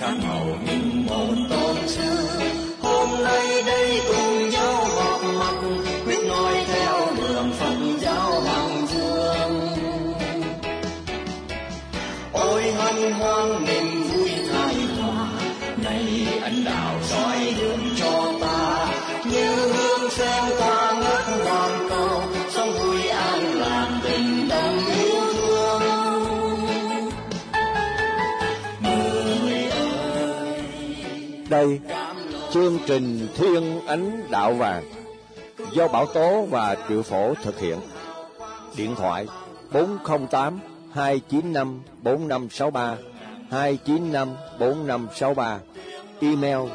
khác màu nhưng một tôn sư chương trình Thiên Ánh Đạo Vàng do Bảo Tố và Triệu Phổ thực hiện. Điện thoại 408 295 4563 295 4563 Email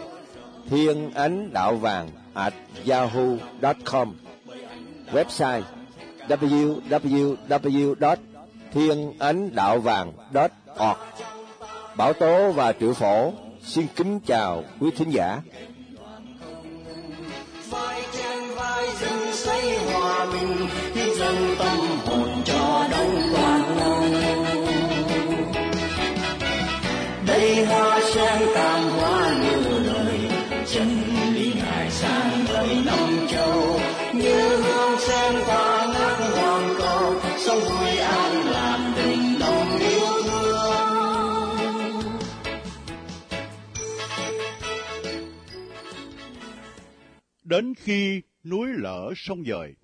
thiên ánh đạo vàng at yahoo.com Website www.thienanhdaovang.org Bảo Tố và Triệu Phổ xin kính chào quý thính giả. Xây hòa bình khi dâng tâm hồn cho đông toàn nông đây hoa sen càng hoa như lời, chân lý ngài sang đời năm châu. Như hương sen qua ngát hoàng cầu, sông vui an làm tình đồng yêu thương. Đến khi núi lở sông dời,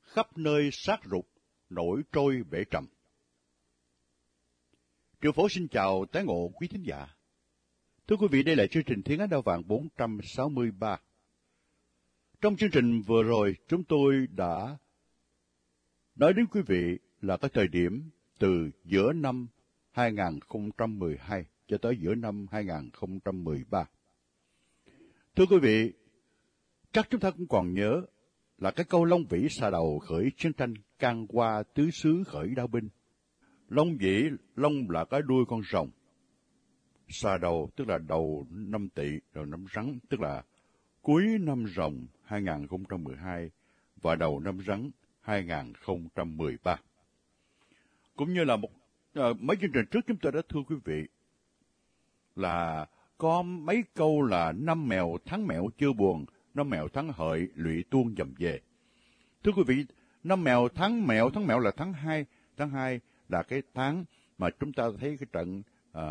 khắp nơi sát rụt, nổi trôi bể trầm. Triệu phổ xin chào tái ngộ quý thính giả. Thưa quý vị, đây là chương trình Thiên Á Đao Vàng 463. Trong chương trình vừa rồi, chúng tôi đã nói đến quý vị là cái thời điểm từ giữa năm 2012 cho tới giữa năm 2013. Thưa quý vị, Chắc chúng ta cũng còn nhớ là cái câu Long Vĩ xa đầu khởi chiến tranh can qua tứ xứ khởi đao binh. Long Vĩ, Long là cái đuôi con rồng. Xa đầu tức là đầu năm tỵ, đầu năm rắn, tức là cuối năm rồng 2012 và đầu năm rắn 2013. Cũng như là một à, mấy chương trình trước chúng tôi đã thưa quý vị là có mấy câu là năm mèo tháng mèo chưa buồn, năm mèo tháng hợi lụy tuôn dầm về. Thưa quý vị, năm mèo tháng mèo, tháng mèo là tháng 2, tháng 2 là cái tháng mà chúng ta thấy cái trận à,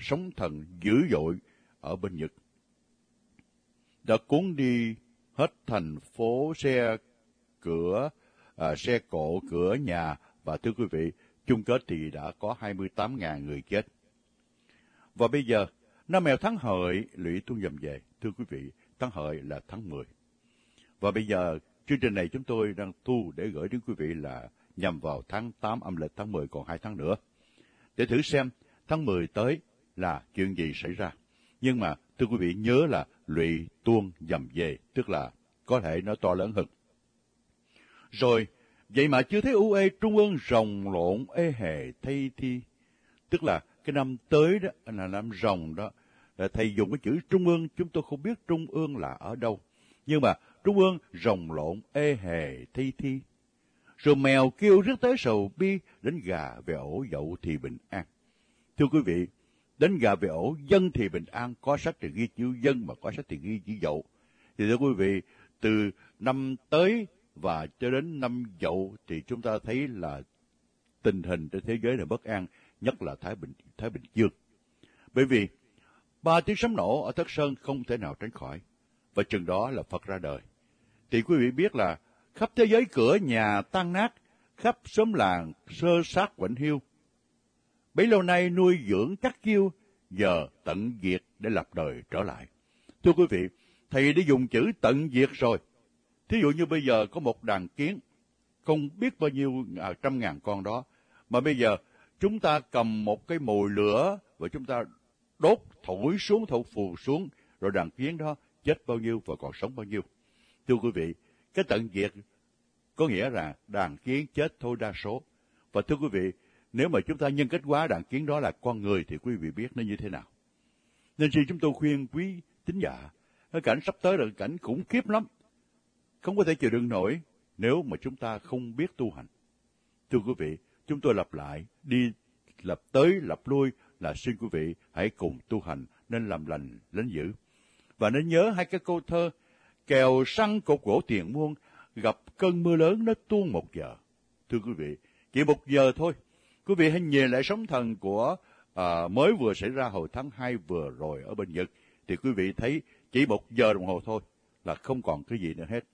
sóng thần dữ dội ở bên Nhật. Đã cuốn đi hết thành phố xe cửa, à, xe cộ, cửa nhà và thưa quý vị, chung kết thì đã có 28.000 người chết. Và bây giờ, năm mèo tháng hợi lũy tuôn dầm về, thưa quý vị, tháng hợi là tháng 10. Và bây giờ, chương trình này chúng tôi đang thu để gửi đến quý vị là nhằm vào tháng 8 âm lịch tháng 10 còn 2 tháng nữa. Để thử xem tháng 10 tới là chuyện gì xảy ra. Nhưng mà, thưa quý vị nhớ là lụy tuôn dầm về, tức là có thể nó to lớn hơn. Rồi, vậy mà chưa thấy u ê trung ương rồng lộn ê hề thay thi. Tức là cái năm tới đó là năm rồng đó. Ờ, thầy dùng cái chữ trung ương, chúng tôi không biết trung ương là ở đâu. Nhưng mà trung ương rồng lộn ê hề thi thi. Rồi mèo kêu rước tới sầu bi, đến gà về ổ dậu thì bình an. Thưa quý vị, đến gà về ổ dân thì bình an, có sách thì ghi chữ dân mà có sách thì ghi chữ dậu. Thì thưa quý vị, từ năm tới và cho đến năm dậu thì chúng ta thấy là tình hình trên thế giới là bất an, nhất là Thái Bình Thái Bình Dương. Bởi vì ba tiếng sấm nổ ở Thất Sơn không thể nào tránh khỏi, và chừng đó là Phật ra đời. Thì quý vị biết là khắp thế giới cửa nhà tan nát, khắp xóm làng sơ sát quạnh hiu. Bấy lâu nay nuôi dưỡng chắc chiêu, giờ tận diệt để lập đời trở lại. Thưa quý vị, thầy đã dùng chữ tận diệt rồi. Thí dụ như bây giờ có một đàn kiến, không biết bao nhiêu à, trăm ngàn con đó, mà bây giờ chúng ta cầm một cái mồi lửa và chúng ta đốt thổi xuống, thổi phù xuống, rồi đàn kiến đó chết bao nhiêu và còn sống bao nhiêu. Thưa quý vị, cái tận diệt có nghĩa là đàn kiến chết thôi đa số. Và thưa quý vị, nếu mà chúng ta nhân kết quá đàn kiến đó là con người thì quý vị biết nó như thế nào. Nên khi chúng tôi khuyên quý tín giả, cái cảnh sắp tới là cảnh khủng khiếp lắm. Không có thể chịu đựng nổi nếu mà chúng ta không biết tu hành. Thưa quý vị, chúng tôi lặp lại, đi lập tới, lập lui, là xin quý vị hãy cùng tu hành nên làm lành lính dữ. Và nên nhớ hai cái câu thơ kèo săn cột gỗ tiền muôn gặp cơn mưa lớn nó tuôn một giờ. Thưa quý vị, chỉ một giờ thôi. Quý vị hãy nhìn lại sóng thần của à, mới vừa xảy ra hồi tháng 2 vừa rồi ở bên Nhật, thì quý vị thấy chỉ một giờ đồng hồ thôi là không còn cái gì nữa hết.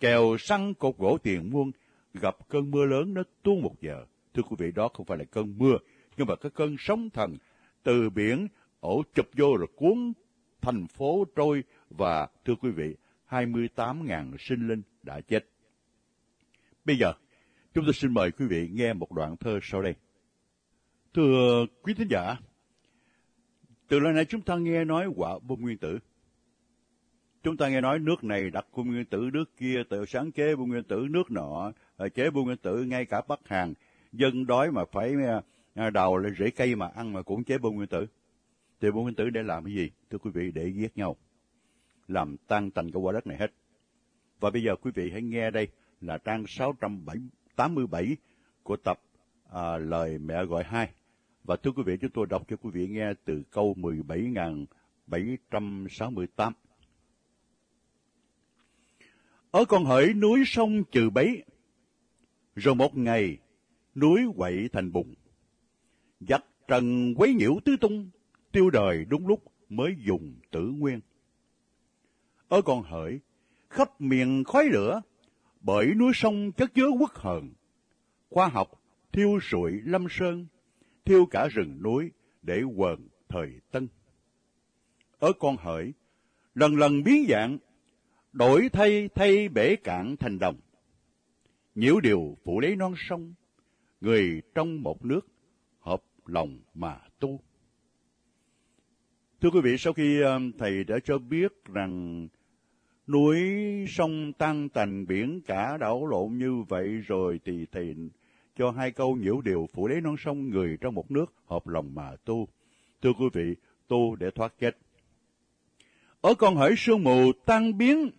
Kèo săn cột gỗ tiền muôn gặp cơn mưa lớn nó tuôn một giờ. Thưa quý vị, đó không phải là cơn mưa, nhưng mà cái cơn sóng thần từ biển ổ chụp vô rồi cuốn thành phố trôi và thưa quý vị, 28.000 sinh linh đã chết. Bây giờ, chúng tôi xin mời quý vị nghe một đoạn thơ sau đây. Thưa quý thính giả, từ lần này chúng ta nghe nói quả bom nguyên tử. Chúng ta nghe nói nước này đặt bom nguyên tử, nước kia tự sáng chế bom nguyên tử, nước nọ ờ, chế bom nguyên tử, ngay cả Bắc Hàn, dân đói mà phải ờ, đào lên rễ cây mà ăn mà cũng chế bom nguyên tử. Thì bom nguyên tử để làm cái gì? Thưa quý vị, để giết nhau, làm tan tành cái quả đất này hết. Và bây giờ quý vị hãy nghe đây là trang 687 của tập à, Lời Mẹ Gọi Hai. Và thưa quý vị, chúng tôi đọc cho quý vị nghe từ câu 17.768. Ở con hỡi núi sông trừ bấy, rồi một ngày núi quậy thành bùn. Giặc trần quấy nhiễu tứ tung, tiêu đời đúng lúc mới dùng tử nguyên. Ở con hỡi, khắp miền khói lửa, bởi núi sông chất chứa quốc hờn. Khoa học thiêu sụi lâm sơn, thiêu cả rừng núi để quần thời tân. Ở con hỡi, lần lần biến dạng, đổi thay thay bể cạn thành đồng. Nhiễu điều phụ lấy non sông, người trong một nước lòng mà tu. Thưa quý vị, sau khi ờ, thầy đã cho biết rằng núi sông tăng tành biển cả đảo lộn như vậy rồi thì thầy cho hai câu nhiễu điều phủ lấy non sông người trong một nước hợp lòng mà tu. Thưa quý vị, tu để thoát chết. Ở con hỡi sương mù tan biến,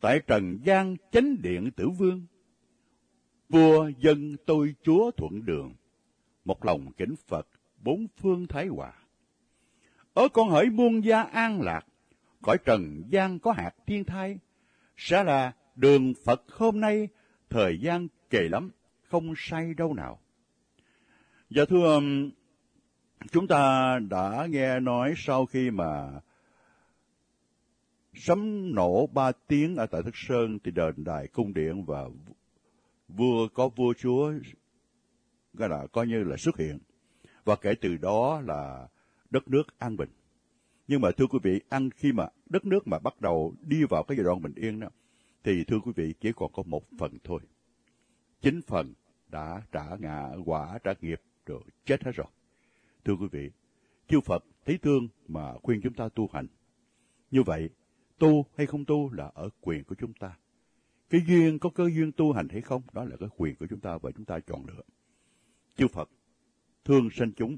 tại trần gian chánh điện tử vương. Vua dân tôi chúa thuận đường, một lòng kính Phật, bốn phương thái hòa. Ở con hỡi muôn gia an lạc, cõi trần gian có hạt thiên thai, sẽ là đường Phật hôm nay, thời gian kề lắm, không sai đâu nào. Dạ thưa, chúng ta đã nghe nói sau khi mà sấm nổ ba tiếng ở tại Thức Sơn thì đền đài cung điện và vua có vua chúa gọi là coi như là xuất hiện. Và kể từ đó là đất nước an bình. Nhưng mà thưa quý vị, ăn khi mà đất nước mà bắt đầu đi vào cái giai đoạn bình yên đó, thì thưa quý vị, chỉ còn có một phần thôi. Chính phần đã trả ngạ quả, trả nghiệp, rồi chết hết rồi. Thưa quý vị, chư Phật thấy thương mà khuyên chúng ta tu hành. Như vậy, tu hay không tu là ở quyền của chúng ta. Cái duyên, có cơ duyên tu hành hay không, đó là cái quyền của chúng ta và chúng ta chọn lựa chư Phật, thương sanh chúng.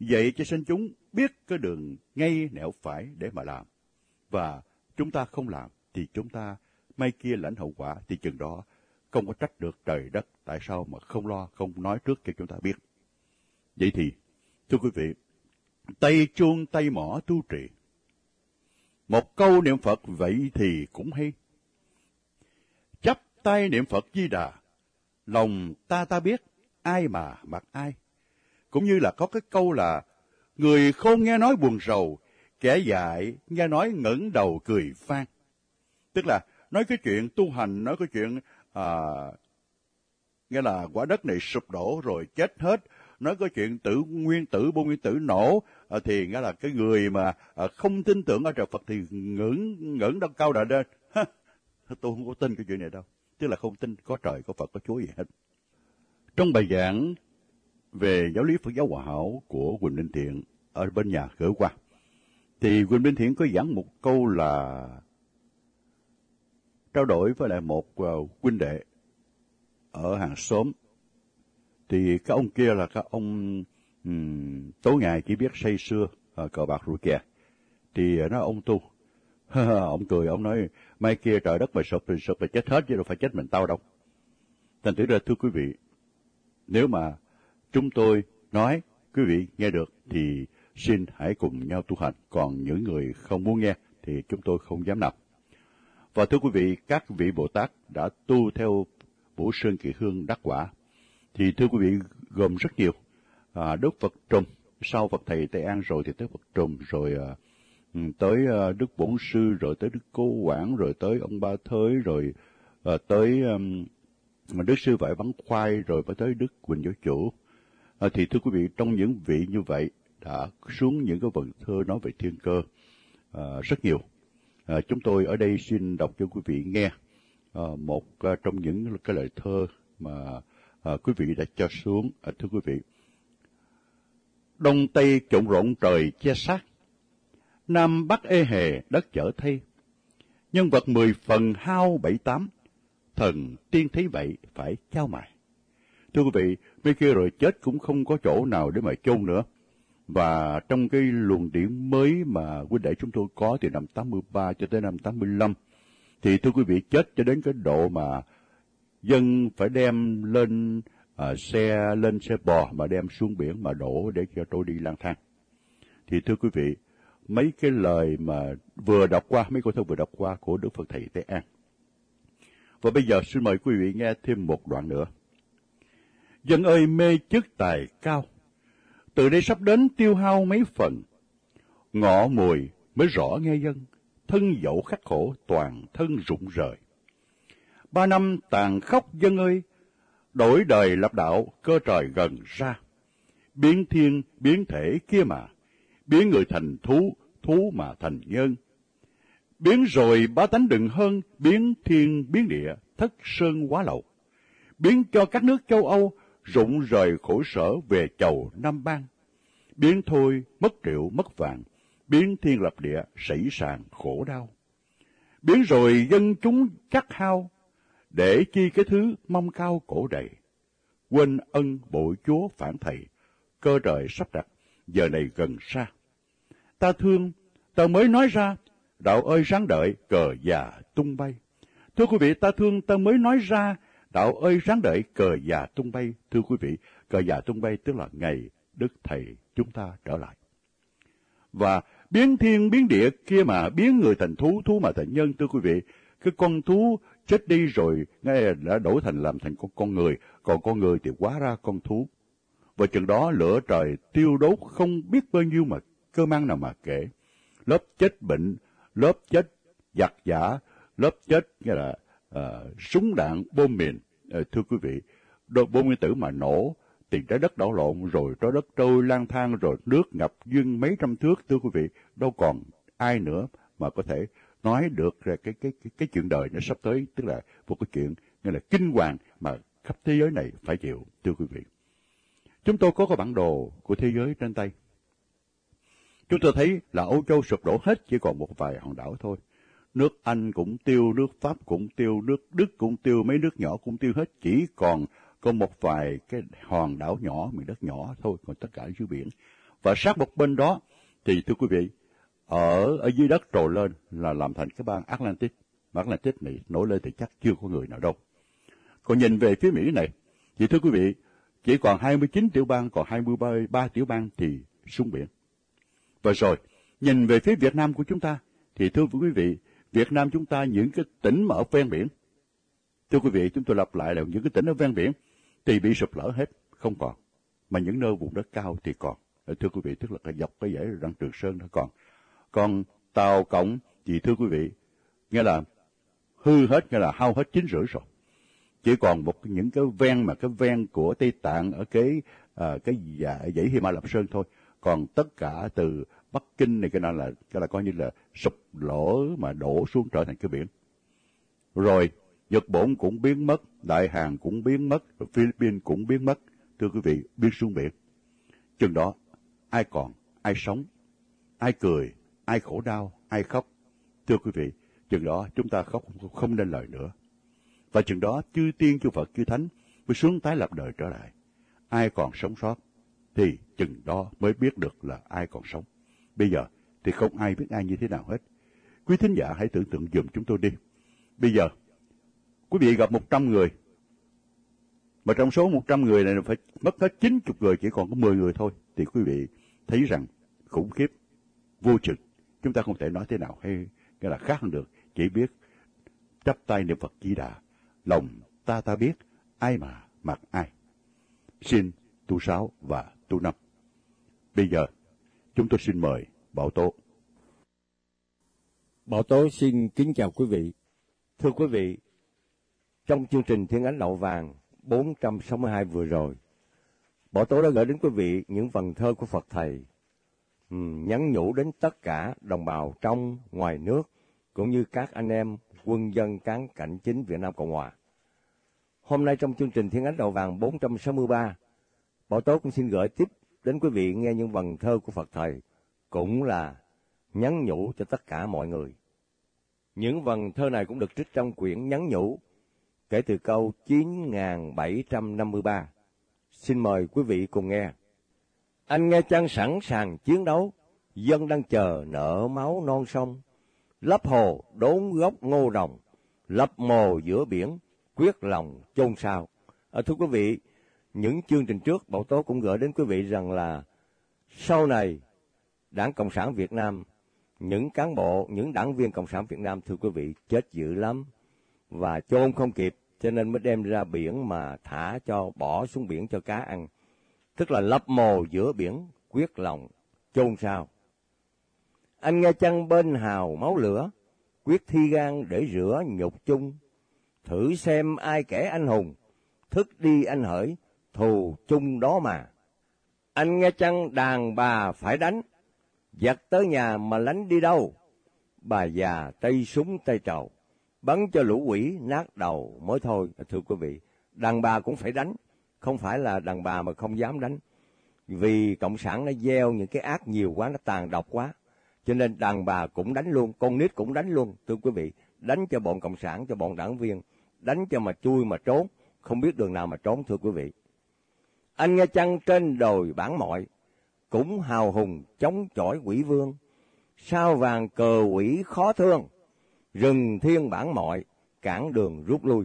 Dạy cho sanh chúng biết cái đường ngay nẻo phải để mà làm. Và chúng ta không làm thì chúng ta, may kia lãnh hậu quả thì chừng đó không có trách được trời đất. Tại sao mà không lo, không nói trước cho chúng ta biết? Vậy thì, thưa quý vị, tay chuông tay mỏ tu trì. Một câu niệm phật vậy thì cũng hay. Chấp tay niệm phật di đà, lòng ta ta biết ai mà mặc ai. Cũng như là có cái câu là người không nghe nói buồn rầu kẻ dại nghe nói ngẩng đầu cười vang. tức là nói cái chuyện tu hành nói cái chuyện à, nghĩa là quả đất này sụp đổ rồi chết hết nói cái chuyện tử nguyên tử bô nguyên tử nổ à, thì nghĩa là cái người mà à, không tin tưởng ở trời Phật thì ngẩng ngẩng đâu cao đại lên tôi không có tin cái chuyện này đâu. Tức là không tin có trời có Phật có Chúa gì hết trong bài giảng về giáo lý Phật giáo Hòa Hảo của Quỳnh Minh Thiện ở bên nhà gửi qua thì Quỳnh Minh Thiện có giảng một câu là trao đổi với lại một ờ, huynh đệ ở hàng xóm. Thì các ông kia là các ông um, tối ngày chỉ biết say sưa à, cờ bạc rượu chè thì nó ông tu. Ông cười ông nói mai kia trời đất mà sụp thì sụp thì chết hết chứ đâu phải chết mình tao đâu. Thành thử ra thưa quý vị nếu mà chúng tôi nói quý vị nghe được thì xin hãy cùng nhau tu hành. Còn những người không muốn nghe thì chúng tôi không dám nạp. Và thưa quý vị, các vị Bồ Tát đã tu theo Bổ Sơn Kỳ Hương đắc quả. Thì thưa quý vị, gồm rất nhiều. À, Đức Phật Trùng, sau Phật Thầy Tây An rồi thì tới Phật Trùng, rồi à, ừ, tới à, Đức Bổn Sư, rồi tới Đức Cố Quảng, rồi tới ông Ba Thới, rồi à, tới um, mà Đức Sư Vải bắn Khoai, rồi mới tới Đức Quỳnh Giáo Chủ. À, thì thưa quý vị, trong những vị như vậy đã xuống những cái vần thơ nói về thiên cơ à, rất nhiều. À, chúng tôi ở đây xin đọc cho quý vị nghe à, một à, trong những cái lời thơ mà à, quý vị đã cho xuống. À, thưa quý vị, Đông Tây trộn rộn trời che sát, Nam Bắc ê hề đất chở thay. Nhân vật mười phần hao bảy tám, thần tiên thấy vậy phải trao mày. Thưa quý vị, mấy kia rồi chết cũng không có chỗ nào để mà chôn nữa. Và trong cái luồng điển mới mà quý đệ chúng tôi có từ năm 83 cho tới năm 85, thì thưa quý vị chết cho đến cái độ mà dân phải đem lên à, xe lên xe bò mà đem xuống biển mà đổ để cho tôi đi lang thang. Thì thưa quý vị, mấy cái lời mà vừa đọc qua, mấy câu thơ vừa đọc qua của Đức Phật Thầy Tế An. Và bây giờ xin mời quý vị nghe thêm một đoạn nữa. Dân ơi mê chức tài cao, từ đây sắp đến tiêu hao mấy phần. Ngọ mùi mới rõ nghe dân, thân dẫu khắc khổ toàn thân rụng rời. Ba năm tàn khốc dân ơi, đổi đời lập đạo cơ trời gần ra. Biến thiên biến thể kia mà, biến người thành thú, thú mà thành nhân. Biến rồi ba tánh đừng hơn, biến thiên biến địa, thất sơn quá lậu. Biến cho các nước châu Âu rụng rời khổ sở về chầu Nam Bang. Biến thôi, mất triệu, mất vàng, biến thiên lập địa, sảy sàng, khổ đau. Biến rồi dân chúng chắc hao, để chi cái thứ mong cao cổ đầy. Quên ân bội chúa phản thầy, cơ trời sắp đặt, giờ này gần xa. Ta thương, ta mới nói ra, đạo ơi ráng đợi, cờ già tung bay. Thưa quý vị, ta thương ta mới nói ra, đạo ơi ráng đợi, cờ già tung bay. Thưa quý vị, cờ già tung bay tức là ngày Đức Thầy chúng ta trở lại. Và biến thiên biến địa kia mà biến người thành thú, thú mà thành nhân, thưa quý vị, cái con thú chết đi rồi ngay đã đổi thành làm thành con con người, còn con người thì quá ra con thú. Và chừng đó lửa trời tiêu đốt không biết bao nhiêu mà cơ mang nào mà kể. Lớp chết bệnh, lớp chết giặc giả, lớp chết nghĩa là uh, súng đạn bom mìn. Uh, thưa quý vị, đôi bom nguyên tử mà nổ, thì trái đất đảo lộn rồi trái đất trôi lang thang rồi nước ngập dưng mấy trăm thước thưa quý vị đâu còn ai nữa mà có thể nói được cái cái cái cái chuyện đời nó sắp tới. Tức là một cái chuyện như là kinh hoàng mà khắp thế giới này phải chịu thưa quý vị. Chúng tôi có cái bản đồ của thế giới trên tay chúng tôi thấy là Âu Châu sụp đổ hết chỉ còn một vài hòn đảo thôi nước Anh cũng tiêu nước Pháp cũng tiêu nước Đức cũng tiêu mấy nước nhỏ cũng tiêu hết chỉ còn có một vài cái hòn đảo nhỏ, miền đất nhỏ thôi, còn tất cả dưới biển. Và sát một bên đó, thì thưa quý vị, ở ở dưới đất trồi lên là làm thành cái bang Atlantic. Mà Atlantic này nổi lên thì chắc chưa có người nào đâu. Còn nhìn về phía Mỹ này, thì thưa quý vị, chỉ còn 29 tiểu bang, còn 23 tiểu bang thì xuống biển. Và rồi, nhìn về phía Việt Nam của chúng ta, thì thưa quý vị, Việt Nam chúng ta những cái tỉnh mà ở ven biển, thưa quý vị, chúng tôi lặp lại là những cái tỉnh ở ven biển, thì bị sụp lở hết, không còn. Mà những nơi vùng đất cao thì còn. Thưa quý vị, tức là dọc cái dãy răng Trường Sơn nó còn. Còn Tàu Cộng thì thưa quý vị, nghĩa là hư hết, nghĩa là hao hết chín rưỡi rồi. Chỉ còn một những cái ven mà cái ven của Tây Tạng ở cái à, cái dạ, dãy Hy Lập Sơn thôi. Còn tất cả từ Bắc Kinh này cái nào là cái là coi như là sụp lỗ mà đổ xuống trở thành cái biển. Rồi Nhật Bản cũng biến mất, Đại Hàn cũng biến mất, Philippines cũng biến mất. Thưa quý vị, biến xuống biển. Chừng đó, ai còn, ai sống, ai cười, ai khổ đau, ai khóc. Thưa quý vị, chừng đó chúng ta khóc không nên lời nữa. Và chừng đó, chư tiên, chư Phật, chư Thánh mới xuống tái lập đời trở lại. Ai còn sống sót, thì chừng đó mới biết được là ai còn sống. Bây giờ thì không ai biết ai như thế nào hết. Quý thính giả hãy tưởng tượng dùm chúng tôi đi. Bây giờ, quý vị gặp 100 người, mà trong số 100 người này phải mất hết 90 người, chỉ còn có 10 người thôi. thì quý vị thấy rằng khủng khiếp, vô trực. Chúng ta không thể nói thế nào hay cái là khác hơn được, chỉ biết chắp tay niệm Phật Di Đà, lòng ta ta biết ai mà mặc ai. Xin tu sáu và tu năm. Bây giờ, chúng tôi xin mời Bảo Tố. Bảo Tố xin kính chào quý vị. Thưa quý vị, trong chương trình Thiên Ánh Lậu Vàng 462 vừa rồi, Bảo Tố đã gửi đến quý vị những vần thơ của Phật Thầy, nhắn nhủ đến tất cả đồng bào trong, ngoài nước, cũng như các anh em quân dân cán cảnh chính Việt Nam Cộng Hòa. Hôm nay trong chương trình Thiên Ánh Đầu Vàng 463, Bảo Tố cũng xin gửi tiếp đến quý vị nghe những vần thơ của Phật Thầy, cũng là nhắn nhủ cho tất cả mọi người. Những vần thơ này cũng được trích trong quyển nhắn nhủ, kể từ câu 9753. Xin mời quý vị cùng nghe. Anh nghe chăng sẵn sàng chiến đấu, dân đang chờ nợ máu non sông, lấp hồ đốn gốc ngô đồng, lập mồ giữa biển, quyết lòng chôn sao. À, thưa quý vị, những chương trình trước Bảo Tố cũng gửi đến quý vị rằng là sau này Đảng Cộng sản Việt Nam, những cán bộ, những đảng viên Cộng sản Việt Nam thưa quý vị chết dữ lắm và chôn không kịp cho nên mới đem ra biển mà thả cho bỏ xuống biển cho cá ăn. Tức là lấp mồ giữa biển, quyết lòng chôn sao. Anh nghe chăng bên hào máu lửa, quyết thi gan để rửa nhục chung, thử xem ai kẻ anh hùng, thức đi anh hỡi, thù chung đó mà. Anh nghe chăng đàn bà phải đánh, giặt tới nhà mà lánh đi đâu? Bà già tay súng tay trầu, bắn cho lũ quỷ nát đầu mới thôi, à, thưa quý vị. Đàn bà cũng phải đánh, không phải là đàn bà mà không dám đánh. Vì Cộng sản nó gieo những cái ác nhiều quá, nó tàn độc quá. Cho nên đàn bà cũng đánh luôn, con nít cũng đánh luôn, thưa quý vị. Đánh cho bọn Cộng sản, cho bọn đảng viên, đánh cho mà chui mà trốn, không biết đường nào mà trốn, thưa quý vị. Anh nghe chăng trên đồi bản mọi, cũng hào hùng chống chọi quỷ vương, sao vàng cờ quỷ khó thương, rừng thiên bản mọi, cản đường rút lui.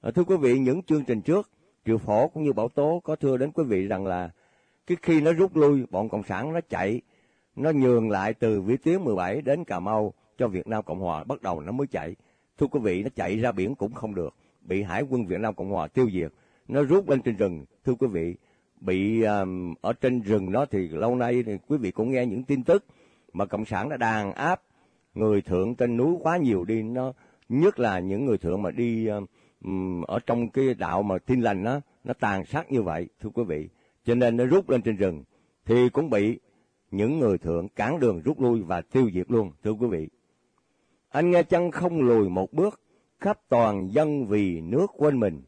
À, thưa quý vị, những chương trình trước, Triệu Phổ cũng như Bảo Tố có thưa đến quý vị rằng là cái khi nó rút lui, bọn Cộng sản nó chạy, nó nhường lại từ Vĩ Tuyến 17 đến Cà Mau cho Việt Nam Cộng Hòa, bắt đầu nó mới chạy. Thưa quý vị, nó chạy ra biển cũng không được, bị Hải quân Việt Nam Cộng Hòa tiêu diệt. Nó rút lên trên rừng, thưa quý vị, bị um, ở trên rừng đó thì lâu nay thì quý vị cũng nghe những tin tức mà cộng sản đã đàn áp người thượng trên núi quá nhiều đi. Nó nhất là những người thượng mà đi um, ở trong cái đạo mà tin lành đó nó tàn sát như vậy thưa quý vị. Cho nên nó rút lên trên rừng thì cũng bị những người thượng cản đường rút lui và tiêu diệt luôn thưa quý vị. Anh nghe chăng không lùi một bước khắp toàn dân vì nước quên mình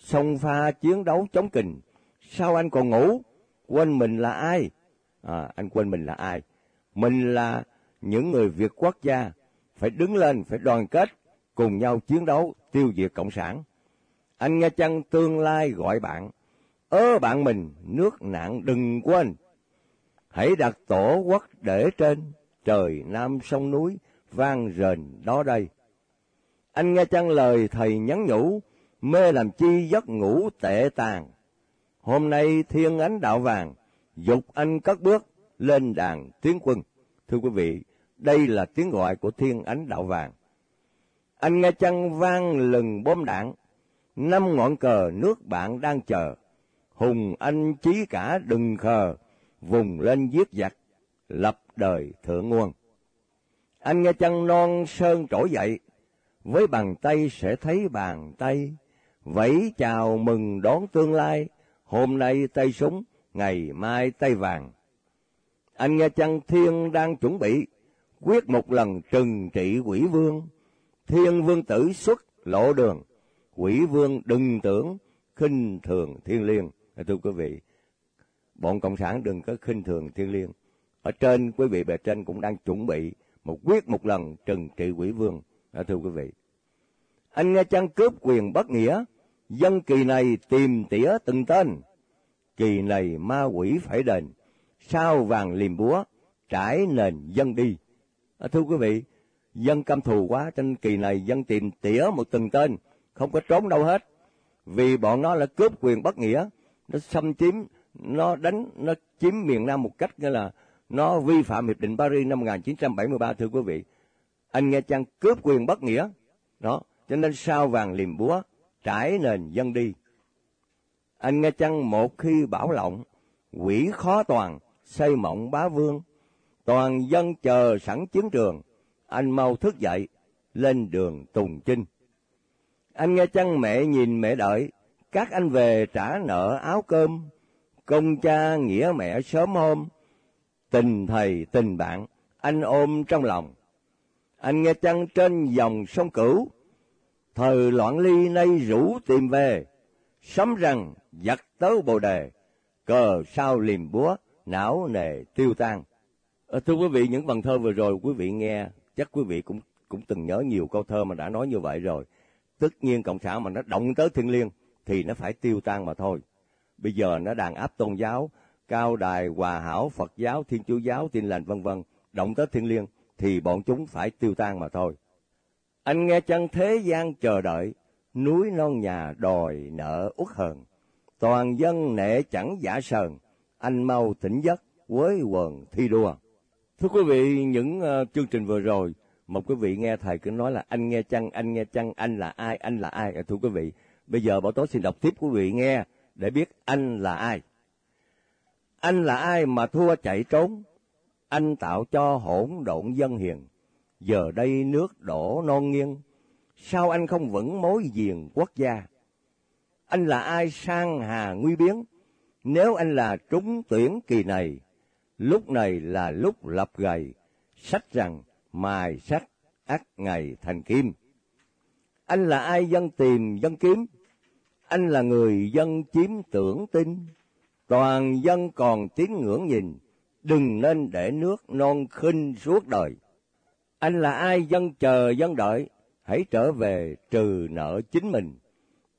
sông pha chiến đấu chống kình sao anh còn ngủ? Quên mình là ai? À, anh quên mình là ai? Mình là những người Việt quốc gia, phải đứng lên, phải đoàn kết, cùng nhau chiến đấu, tiêu diệt Cộng sản. Anh nghe chăng tương lai gọi bạn, ơ bạn mình, nước nạn đừng quên. Hãy đặt tổ quốc để trên, trời nam sông núi, vang rền đó đây. Anh nghe chăng lời thầy nhắn nhủ, mê làm chi giấc ngủ tệ tàn Hôm nay thiên ánh đạo vàng, dục anh cất bước lên đàn tiến quân. Thưa quý vị, đây là tiếng gọi của thiên ánh đạo vàng. Anh nghe chăng vang lừng bom đạn, năm ngọn cờ nước bạn đang chờ. Hùng anh chí cả đừng khờ, vùng lên giết giặc, lập đời thượng nguồn. Anh nghe chăng non sơn trỗi dậy, với bàn tay sẽ thấy bàn tay, vẫy chào mừng đón tương lai, hôm nay tay súng, ngày mai tay vàng. Anh nghe chăng thiên đang chuẩn bị, quyết một lần trừng trị quỷ vương. Thiên vương tử xuất lộ đường, quỷ vương đừng tưởng khinh thường thiên liêng. Thưa quý vị, bọn Cộng sản đừng có khinh thường thiên liêng. Ở trên, quý vị bề trên cũng đang chuẩn bị một quyết một lần trừng trị quỷ vương. Thưa quý vị, anh nghe chăng cướp quyền bất nghĩa, dân kỳ này tìm tỉa từng tên, kỳ này ma quỷ phải đền, sao vàng liềm búa, trải nền dân đi. À, thưa quý vị, dân căm thù quá, trên kỳ này dân tìm tỉa một từng tên, không có trốn đâu hết. Vì bọn nó là cướp quyền bất nghĩa, nó xâm chiếm nó đánh nó chiếm miền Nam một cách nghĩa là nó vi phạm hiệp định Paris năm 1973 thưa quý vị. Anh nghe chăng cướp quyền bất nghĩa. Đó, cho nên sao vàng liềm búa trải nền dân đi. Anh nghe chăng một khi bảo lộng, quỷ khó toàn, xây mộng bá vương, toàn dân chờ sẵn chiến trường, anh mau thức dậy, lên đường tùng chinh. Anh nghe chăng mẹ nhìn mẹ đợi, các anh về trả nợ áo cơm, công cha nghĩa mẹ sớm hôm, tình thầy tình bạn, anh ôm trong lòng. Anh nghe chăng trên dòng sông cửu, thời loạn ly nay rủ tìm về, sấm rằng giặc tớ bồ đề, cờ sao liềm búa, não nề tiêu tan. À, thưa quý vị, những vần thơ vừa rồi quý vị nghe, chắc quý vị cũng cũng từng nhớ nhiều câu thơ mà đã nói như vậy rồi. Tất nhiên cộng sản mà nó động tới thiên liêng thì nó phải tiêu tan mà thôi. Bây giờ nó đàn áp tôn giáo, cao đài, hòa hảo, Phật giáo, Thiên Chúa giáo, tin lành vân vân, động tới thiên liêng thì bọn chúng phải tiêu tan mà thôi. Anh nghe chân thế gian chờ đợi, núi non nhà đòi nợ uất hờn, toàn dân nệ chẳng giả sờn, anh mau tỉnh giấc với quần thi đua. Thưa quý vị, những uh, chương trình vừa rồi, một quý vị nghe thầy cứ nói là anh nghe chăng, anh nghe chăng, anh là ai, anh là ai. À, thưa quý vị, bây giờ Bảo Tố xin đọc tiếp quý vị nghe để biết anh là ai. Anh là ai mà thua chạy trốn? Anh tạo cho hỗn độn dân hiền. Giờ đây nước đổ non nghiêng. Sao anh không vững mối diền quốc gia? Anh là ai sang hà nguy biến? Nếu anh là trúng tuyển kỳ này, lúc này là lúc lập gầy, sách rằng mài sắt ắt ngày thành kim. Anh là ai dân tìm dân kiếm? Anh là người dân chiếm tưởng tin. Toàn dân còn tín ngưỡng nhìn, đừng nên để nước non khinh suốt đời. Anh là ai dân chờ dân đợi, hãy trở về trừ nợ chính mình,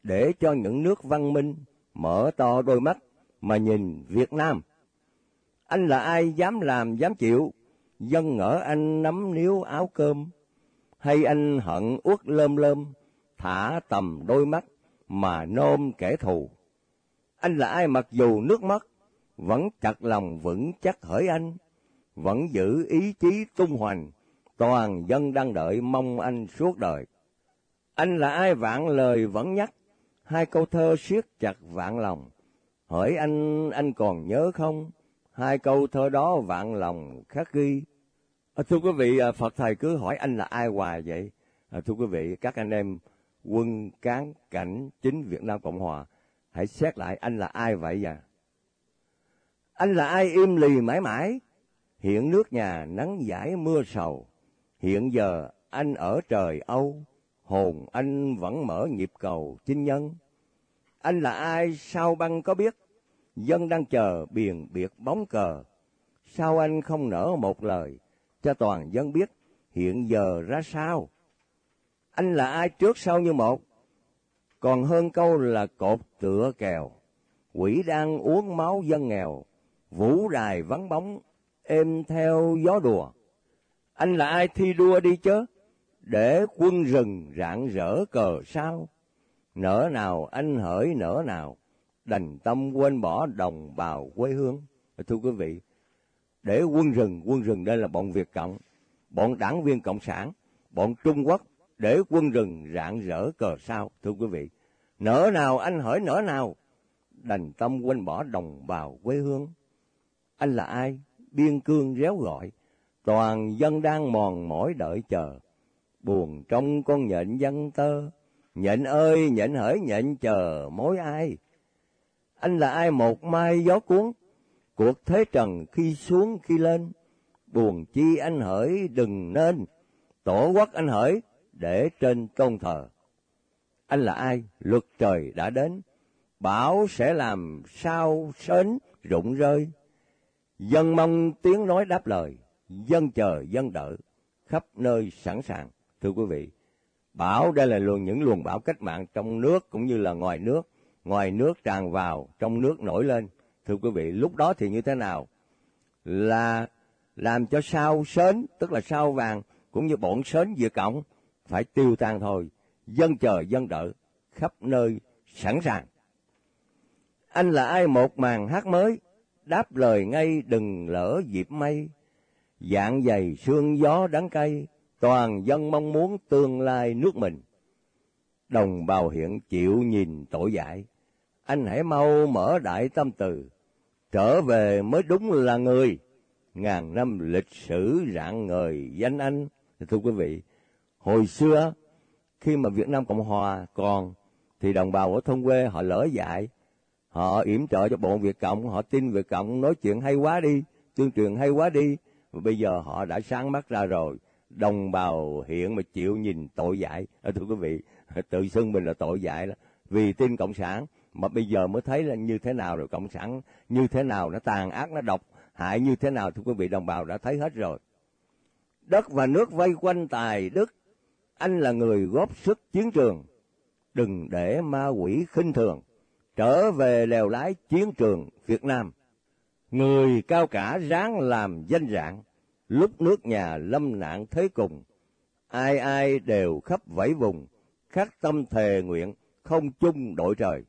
để cho những nước văn minh mở to đôi mắt mà nhìn Việt Nam. Anh là ai dám làm dám chịu, dân ngỡ anh nắm níu áo cơm, hay anh hận uất lơm lơm, thả tầm đôi mắt mà nôm kẻ thù. Anh là ai mặc dù nước mắt, vẫn chặt lòng vững chắc hỡi anh, vẫn giữ ý chí tung hoành, toàn dân đang đợi mong anh suốt đời. Anh là ai vạn lời vẫn nhắc, hai câu thơ siết chặt vạn lòng. Hỏi anh, anh còn nhớ không? Hai câu thơ đó vạn lòng khắc ghi. À, thưa quý vị, à, Phật Thầy cứ hỏi anh là ai hoài vậy? À, thưa quý vị, các anh em quân cán cảnh chính Việt Nam Cộng Hòa, hãy xét lại anh là ai vậy vậy? Anh là ai im lì mãi mãi? Hiện nước nhà nắng giải mưa sầu. Hiện giờ anh ở trời Âu, hồn anh vẫn mở nhịp cầu chinh nhân. Anh là ai sao băng có biết? Dân đang chờ biển biệt bóng cờ. Sao anh không nở một lời cho toàn dân biết hiện giờ ra sao? Anh là ai trước sau như một? Còn hơn câu là cột tựa kèo. Quỷ đang uống máu dân nghèo, vũ đài vắng bóng, êm theo gió đùa. Anh là ai thi đua đi chớ, để quân rừng rạng rỡ cờ sao? Nở nào anh hỡi nở nào, đành tâm quên bỏ đồng bào quê hương. Thưa quý vị, để quân rừng, quân rừng đây là bọn Việt Cộng, bọn đảng viên Cộng sản, bọn Trung Quốc, để quân rừng rạng rỡ cờ sao, thưa quý vị. Nở nào anh hỡi nở nào, đành tâm quên bỏ đồng bào quê hương. Anh là ai? Biên cương réo gọi, toàn dân đang mòn mỏi đợi chờ. Buồn trong con nhện dân tơ, nhện ơi nhện hỡi nhện chờ mối ai. Anh là ai một mai gió cuốn, cuộc thế trần khi xuống khi lên. Buồn chi anh hỡi đừng nên, tổ quốc anh hỡi để trên tôn thờ. Anh là ai? Luật trời đã đến, bảo sẽ làm sao sến rụng rơi. Dân mong tiếng nói đáp lời, dân chờ dân đợi, khắp nơi sẵn sàng. Thưa quý vị, bão đây là luồng những luồng bão cách mạng trong nước cũng như là ngoài nước, ngoài nước tràn vào, trong nước nổi lên. Thưa quý vị, lúc đó thì như thế nào? Là làm cho sao sến, tức là sao vàng, cũng như bọn sến giữa cổng phải tiêu tan thôi. Dân chờ dân đợi, khắp nơi sẵn sàng. Anh là ai một màn hát mới, đáp lời ngay đừng lỡ dịp mây. Dạng dày sương gió đắng cay, toàn dân mong muốn tương lai nước mình. Đồng bào hiện chịu nhìn tội dại, anh hãy mau mở đại tâm từ, trở về mới đúng là người. Ngàn năm lịch sử rạng ngời danh anh. Thưa quý vị, hồi xưa khi mà Việt Nam Cộng Hòa còn thì đồng bào ở thôn quê họ lỡ dại, họ yểm trợ cho bọn Việt Cộng, họ tin Việt Cộng nói chuyện hay quá đi, tuyên truyền hay quá đi, bây giờ họ đã sáng mắt ra rồi, đồng bào hiện mà chịu nhìn tội dại, à, thưa quý vị, tự xưng mình là tội dại đó, vì tin cộng sản. Mà bây giờ mới thấy là như thế nào rồi cộng sản. Như thế nào nó tàn ác nó độc hại như thế nào thưa quý vị đồng bào đã thấy hết rồi. Đất và nước vây quanh tài đức. Anh là người góp sức chiến trường. Đừng để ma quỷ khinh thường. Trở về lèo lái chiến trường việt nam người cao cả ráng làm danh rạng, lúc nước nhà lâm nạn thế cùng, ai ai đều khắp vẫy vùng, khắc tâm thề nguyện không chung đội trời.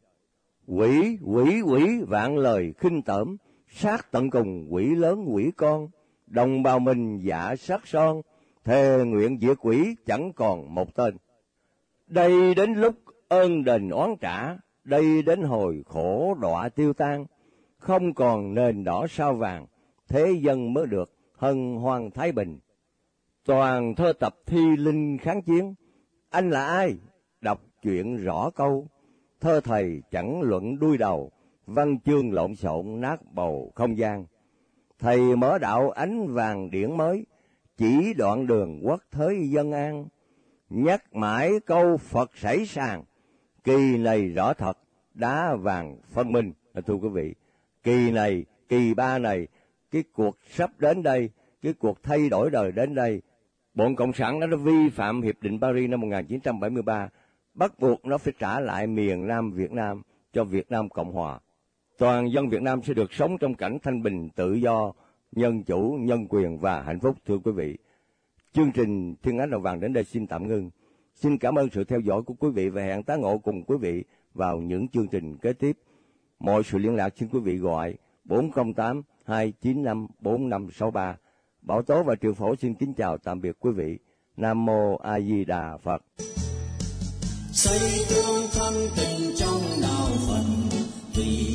Quỷ quỷ quỷ, vạn lời khinh tởm, sát tận cùng quỷ lớn quỷ con, đồng bào mình giả sát son, thề nguyện diệt quỷ chẳng còn một tên. Đây đến lúc ơn đền oán trả, đây đến hồi khổ đọa tiêu tan không còn nền đỏ sao vàng, thế dân mới được hân hoan thái bình. Toàn thơ tập thi linh kháng chiến. Anh là ai? Đọc chuyện rõ câu. Thơ thầy chẳng luận đuôi đầu, văn chương lộn xộn nát bầu không gian. Thầy mở đạo ánh vàng điển mới, chỉ đoạn đường quốc thới dân an. Nhắc mãi câu phật sảy sàng, kỳ này rõ thật, đá vàng phân minh. Thưa quý vị kỳ này kỳ ba này cái cuộc sắp đến đây cái cuộc thay đổi đời đến đây bọn cộng sản nó đã vi phạm hiệp định paris năm 1973 bắt buộc nó phải trả lại miền nam việt nam cho việt nam cộng hòa toàn dân Việt Nam sẽ được sống trong cảnh thanh bình, tự do, nhân chủ, nhân quyền và hạnh phúc thưa quý vị. Chương trình Thiên Ánh Đầu Vàng đến đây xin tạm ngưng. Xin cảm ơn sự theo dõi của quý vị và hẹn tá ngộ cùng quý vị vào những chương trình kế tiếp. Mọi sự liên lạc xin quý vị gọi 408 295 4563. Bảo Tố và Triệu Phổ xin kính chào tạm biệt quý vị. Nam Mô A Di Đà Phật. Xây tương thân tình trong đạo Phật vì